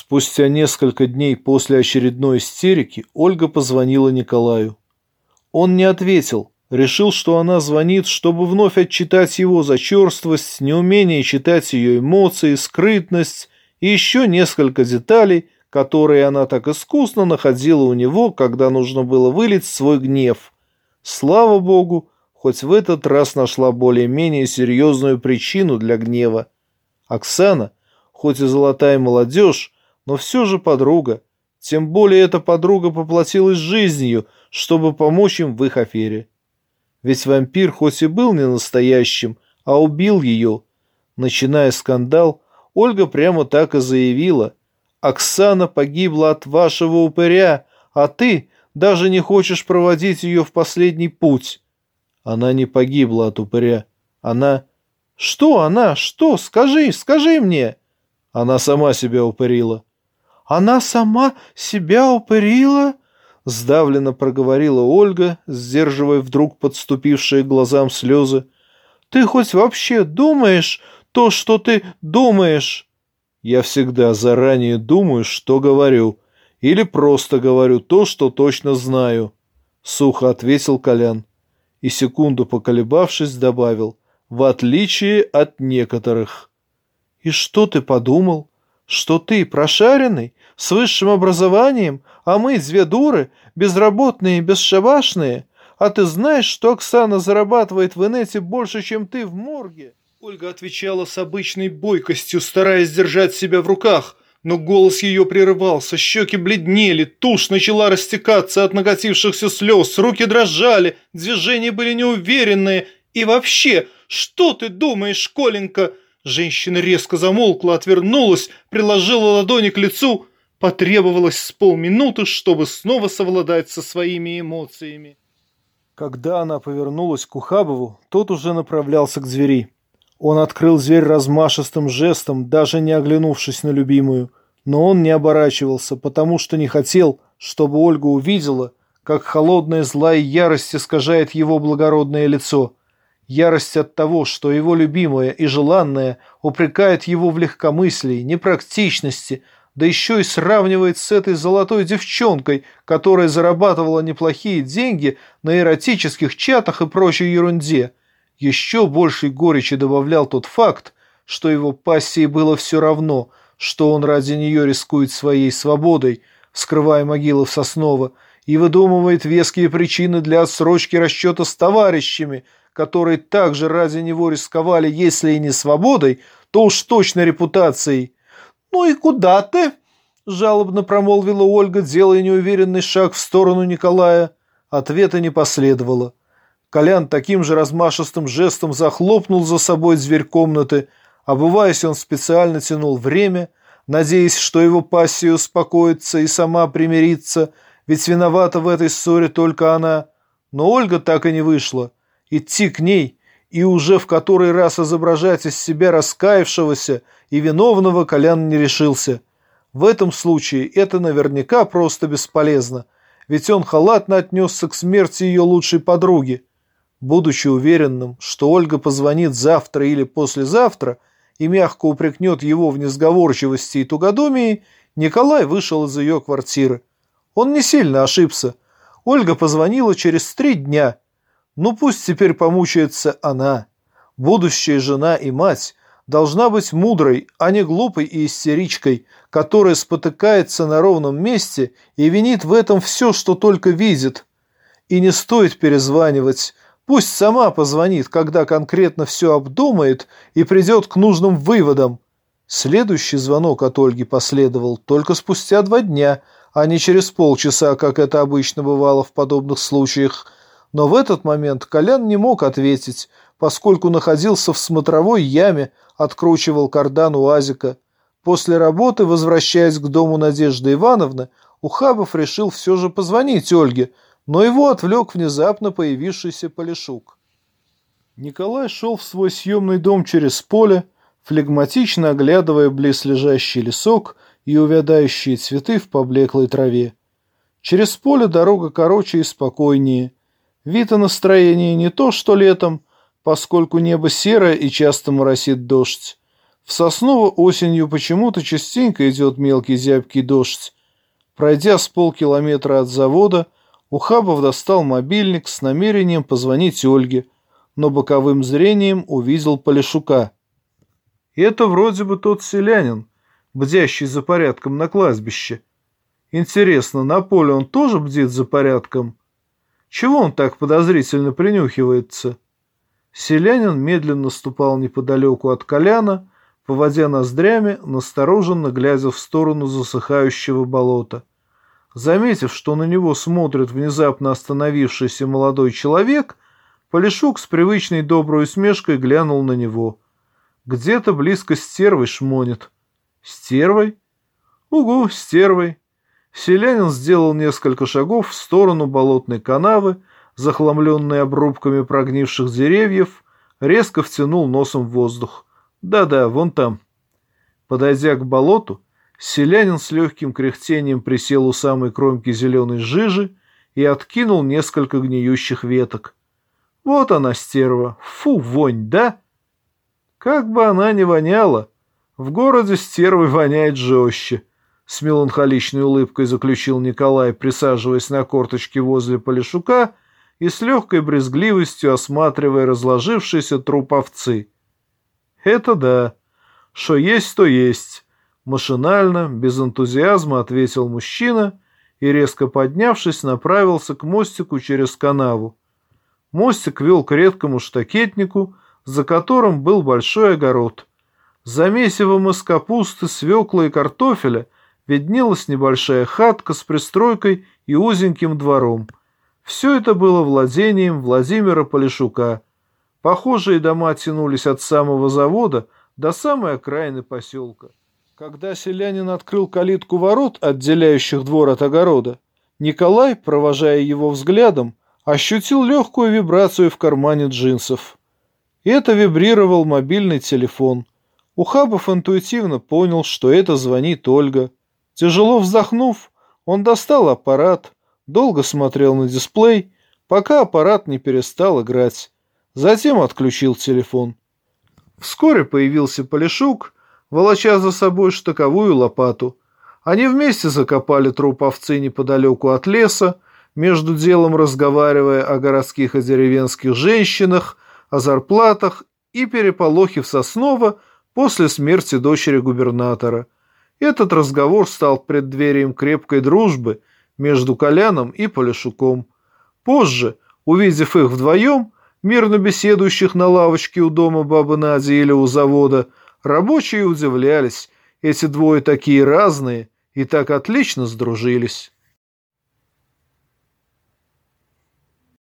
Спустя несколько дней после очередной истерики Ольга позвонила Николаю. Он не ответил, решил, что она звонит, чтобы вновь отчитать его за черствость, неумение читать ее эмоции, скрытность и еще несколько деталей, которые она так искусно находила у него, когда нужно было вылить свой гнев. Слава богу, хоть в этот раз нашла более-менее серьезную причину для гнева. Оксана, хоть и золотая молодежь, но все же подруга. Тем более эта подруга поплатилась жизнью, чтобы помочь им в их афере. Ведь вампир хоть и был не настоящим, а убил ее. Начиная скандал, Ольга прямо так и заявила. «Оксана погибла от вашего упыря, а ты даже не хочешь проводить ее в последний путь». Она не погибла от упыря. Она... «Что она? Что? Скажи, скажи мне!» Она сама себя упырила. Она сама себя упырила?» Сдавленно проговорила Ольга, сдерживая вдруг подступившие глазам слезы. «Ты хоть вообще думаешь то, что ты думаешь?» «Я всегда заранее думаю, что говорю, или просто говорю то, что точно знаю», — сухо ответил Колян. И секунду поколебавшись, добавил, «в отличие от некоторых». «И что ты подумал? Что ты прошаренный? С высшим образованием, а мы две дуры, безработные и бесшабашные. А ты знаешь, что Оксана зарабатывает в инете больше, чем ты в морге?» Ольга отвечала с обычной бойкостью, стараясь держать себя в руках, но голос ее прерывался, щеки бледнели, тушь начала растекаться от накатившихся слез, руки дрожали, движения были неуверенные. «И вообще, что ты думаешь, Коленька?» Женщина резко замолкла, отвернулась, приложила ладони к лицу – Потребовалось с полминуты, чтобы снова совладать со своими эмоциями. Когда она повернулась к Ухабову, тот уже направлялся к двери. Он открыл дверь размашистым жестом, даже не оглянувшись на любимую. Но он не оборачивался, потому что не хотел, чтобы Ольга увидела, как холодная злая ярость искажает его благородное лицо. Ярость от того, что его любимая и желанная упрекает его в легкомыслии, непрактичности, да еще и сравнивает с этой золотой девчонкой, которая зарабатывала неплохие деньги на эротических чатах и прочей ерунде. Еще большей горечи добавлял тот факт, что его пассии было все равно, что он ради нее рискует своей свободой, скрывая могилы в Сосново, и выдумывает веские причины для отсрочки расчета с товарищами, которые также ради него рисковали, если и не свободой, то уж точно репутацией. «Ну и куда ты?» – жалобно промолвила Ольга, делая неуверенный шаг в сторону Николая. Ответа не последовало. Колян таким же размашистым жестом захлопнул за собой дверь комнаты. Обуваясь, он специально тянул время, надеясь, что его пассия успокоится и сама примирится, ведь виновата в этой ссоре только она. Но Ольга так и не вышла. Идти к ней и уже в который раз изображать из себя раскаявшегося и виновного Колян не решился. В этом случае это наверняка просто бесполезно, ведь он халатно отнесся к смерти ее лучшей подруги. Будучи уверенным, что Ольга позвонит завтра или послезавтра и мягко упрекнет его в несговорчивости и тугодумии, Николай вышел из ее квартиры. Он не сильно ошибся. Ольга позвонила через три дня – ну пусть теперь помучается она. Будущая жена и мать должна быть мудрой, а не глупой и истеричкой, которая спотыкается на ровном месте и винит в этом все, что только видит. И не стоит перезванивать. Пусть сама позвонит, когда конкретно все обдумает и придет к нужным выводам. Следующий звонок от Ольги последовал только спустя два дня, а не через полчаса, как это обычно бывало в подобных случаях – но в этот момент Колян не мог ответить, поскольку находился в смотровой яме, откручивал кардан УАЗика. После работы, возвращаясь к дому Надежды Ивановны, Ухабов решил все же позвонить Ольге, но его отвлек внезапно появившийся Полишук. Николай шел в свой съемный дом через поле, флегматично оглядывая близлежащий лесок и увядающие цветы в поблеклой траве. Через поле дорога короче и спокойнее – Вид и настроение не то, что летом, поскольку небо серое и часто моросит дождь. В Сосново осенью почему-то частенько идет мелкий зябкий дождь. Пройдя с полкилометра от завода, Ухабов достал мобильник с намерением позвонить Ольге, но боковым зрением увидел Полишука. Это вроде бы тот селянин, бдящий за порядком на кладбище. Интересно, на поле он тоже бдит за порядком? Чего он так подозрительно принюхивается? Селянин медленно ступал неподалеку от Коляна, поводя ноздрями, настороженно глядя в сторону засыхающего болота. Заметив, что на него смотрит внезапно остановившийся молодой человек, Полишук с привычной доброй усмешкой глянул на него. Где-то близко стервой шмонит. Стервой? Угу, стервой. Селянин сделал несколько шагов в сторону болотной канавы, захламленной обрубками прогнивших деревьев, резко втянул носом в воздух. Да-да, вон там. Подойдя к болоту, селянин с легким кряхтением присел у самой кромки зеленой жижи и откинул несколько гниющих веток. Вот она, стерва. Фу, вонь, да? Как бы она ни воняла, в городе стервой воняет жестче. С меланхоличной улыбкой заключил Николай, присаживаясь на корточки возле Полишука и с легкой брезгливостью осматривая разложившийся труп овцы. «Это да. Что есть, то есть», — машинально, без энтузиазма ответил мужчина и, резко поднявшись, направился к мостику через канаву. Мостик вел к редкому штакетнику, за которым был большой огород. За месивом из капусты, свекла и картофеля виднелась небольшая хатка с пристройкой и узеньким двором. Все это было владением Владимира Полишука — Похожие дома тянулись от самого завода до самой окраины поселка. Когда селянин открыл калитку ворот, отделяющих двор от огорода, Николай, провожая его взглядом, ощутил легкую вибрацию в кармане джинсов. Это вибрировал мобильный телефон. Ухабов интуитивно понял, что это звонит Ольга. Тяжело вздохнув, он достал аппарат, долго смотрел на дисплей, пока аппарат не перестал играть. Затем отключил телефон. Вскоре появился Полишук, волоча за собой штаковую лопату. Они вместе закопали труп овцы неподалеку от леса, между делом разговаривая о городских и деревенских женщинах, о зарплатах и переполохе в Сосново после смерти дочери губернатора. Этот разговор стал преддверием крепкой дружбы между Коляном и Полишуком. Позже, увидев их вдвоем, мирно беседующих на лавочке у дома бабы Нади или у завода, рабочие удивлялись, эти двое такие разные и так отлично сдружились.